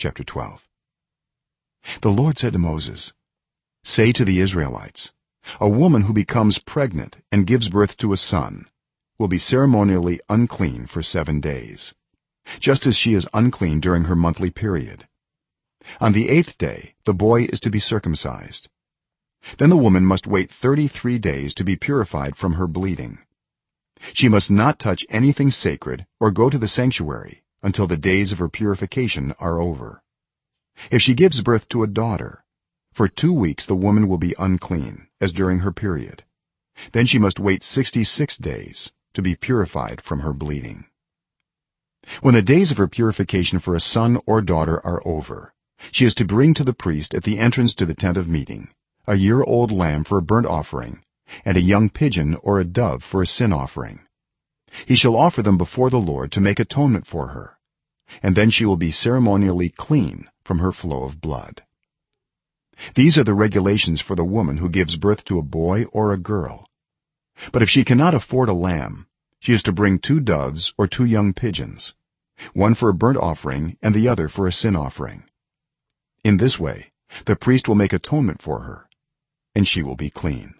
chapter 12 the lord said to moses say to the israelites a woman who becomes pregnant and gives birth to a son will be ceremonially unclean for 7 days just as she is unclean during her monthly period. On the 8th day the boy is to be circumcised. Then the woman must wait 33 days to be purified from her bleeding. She must not touch anything sacred or go to the sanctuary until the days of her purification are over. If she gives birth to a daughter for 2 weeks the woman will be unclean as during her period. Then she must wait 66 days to be purified from her bleeding. When the days of her purification for a son or daughter are over she is to bring to the priest at the entrance to the tent of meeting a year old lamb for a burnt offering and a young pigeon or a dove for a sin offering he shall offer them before the lord to make atonement for her and then she will be ceremonially clean from her flow of blood. These are the regulations for the woman who gives birth to a boy or a girl. But if she cannot afford a lamb she is to bring two doves or two young pigeons one for a burnt offering and the other for a sin offering. In this way the priest will make atonement for her and she will be clean